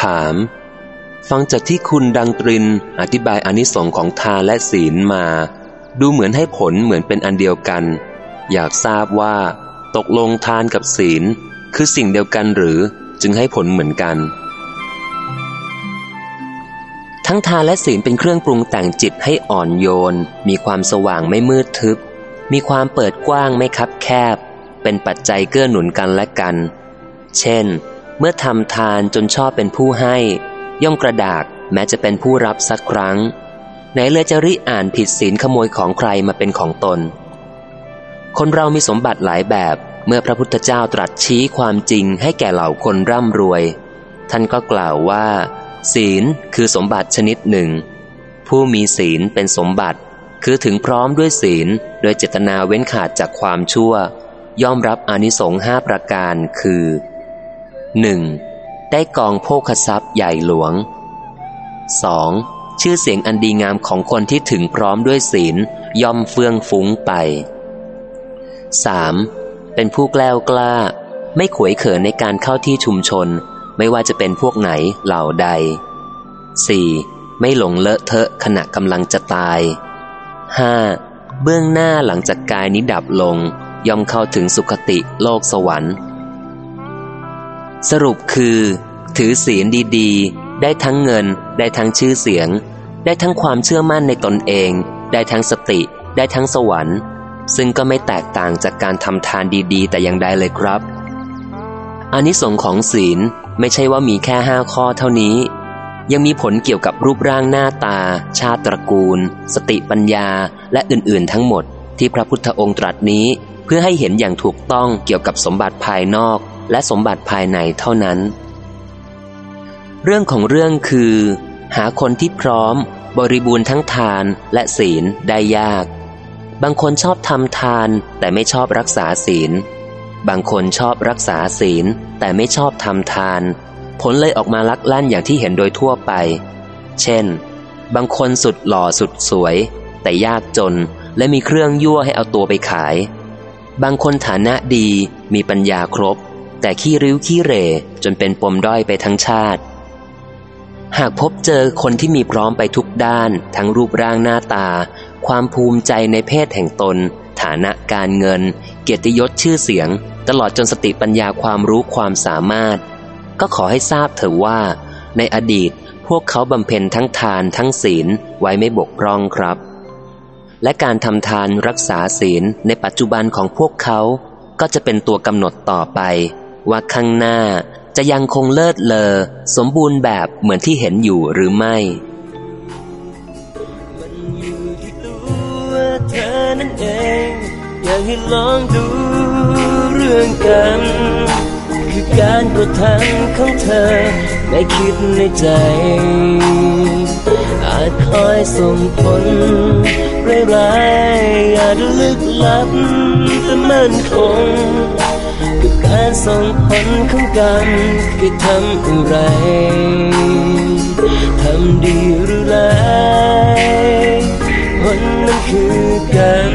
ถาม ฟังจากที่คุณดังตรินอธิบายอนิสงค์ของทานและศีลมา ดูเหมือนให้ผลเหมือนเป็นอันเดียวกัน อยากทราบว่า ตกลงทานกับศีล คือสิ่งเดียวกันหรือจึงให้ผลเหมือนกัน ทั้งทานและศีลเป็นเครื่องปรุงแต่งจิตให้อ่อนโยน มีความสว่างไม่มืดทึบ มีความเปิดกว้างไม่คับแคบ เป็นปัจจัยเกื้อหนุนกันและกัน เช่น เมื่อทำทานจนชอบเป็นผู้ให้ ย่อมกระดากแม้จะเป็นผู้รับสักครั้ง ไหนเลยจะริอ่านผิดศีลขโมยของใครมาเป็นของตน คนเรามีสมบัติหลายแบบเมื่อพระพุทธเจ้าตรัสชี้ความจริงให้แก่เหล่าคนร่ำรวย ท่านก็กล่าวว่า ศีลคือสมบัติชนิดหนึ่ง ผู้มีศีลเป็นสมบัติ คือถึงพร้อมด้วยศีลโดยเจตนาเว้นขาดจากความชั่ว ย่อมรับอนิสงส์ห้าประการคือ 1. ได้กองโภคทรัพย์ใหญ่หลวง 2. ชื่อเสียงอันดีงามของคนที่ถึงพร้อมด้วยศีลย่อมเฟื่องฟุ้งไป 3. เป็นผู้แกล้วกล้า ไม่ขวยเขินในการเข้าที่ชุมชน ไม่ว่าจะเป็นพวกไหนเหล่าใด 4. ไม่หลงเลอะเทอะขณะกำลังจะตาย 5. เบื้องหน้าหลังจากกายนี้ดับลง ย่อมเข้าถึงสุคติโลกสวรรค์ สรุปคือ ถือศีลดีๆ ได้ทั้งเงิน ได้ทั้งชื่อเสียง ได้ทั้งความเชื่อมั่นในตนเอง ได้ทั้งสติ ได้ทั้งสวรรค์ ซึ่งก็ไม่แตกต่างจากการทำทานดีๆ แต่อย่างใดเลยครับอานิสงส์ของศีลไม่ใช่ว่ามีแค่ห้าข้อเท่านี้ ยังมีผลเกี่ยวกับรูปร่างหน้าตา ชาติตระกูล สติปัญญา และอื่นๆ ทั้งหมดที่พระพุทธองค์ตรัสนี้ พื่อให้เห็นอย่างถูกต้องเกี่ยวกับสมบัติภายนอกและสมบัติภายในเท่านั้น เรื่องของเรื่องคือ หาคนที่พร้อม บริบูรณ์ทั้งทานและศีลได้ยาก บางคนชอบทำทานแต่ไม่ชอบรักษาศีล บางคนชอบรักษาศีลแต่ไม่ชอบทำทาน ผลเลยออกมาลักลั่นอย่างที่เห็นโดยทั่วไป เช่น บางคนสุดหล่อสุดสวย แต่ยากจนและมีเครื่องยั่วให้เอาตัวไปขาย บางคนฐานะดีมีปัญญาครบ แต่ขี้ริ้วขี้เร่จนเป็นปมด้อยไปทั้งชาติ หากพบเจอคนที่มีพร้อมไปทุกด้าน ทั้งรูปร่างหน้าตา ความภูมิใจในเพศแห่งตน ฐานะการเงิน เกียรติยศชื่อเสียง ตลอดจนสติปัญญาความรู้ความสามารถ ก็ขอให้ทราบเถอะว่า ในอดีตพวกเขาบำเพ็ญทั้งทานทั้งศีลไว้ไม่บกพร่องครับ และการทำทานรักษาศีลในปัจจุบันของพวกเขา ก็จะเป็นตัวกำหนดต่อไป ว่าข้างหน้าจะยังคงเลิศเลอ สมบูรณ์แบบเหมือนที่เห็นอยู่หรือไม่อยู่ที่ตัวเธอนั่นเองอยากให้ลองดูเรื่องกัน คือการกระทำของเธอไม่คิดในใจ อาจคอยส่งผล ลับแต่มั่นคงกับการส่งผลของกันคือทำอะไรทำดีหรือร้ายผลนั้นคือกัน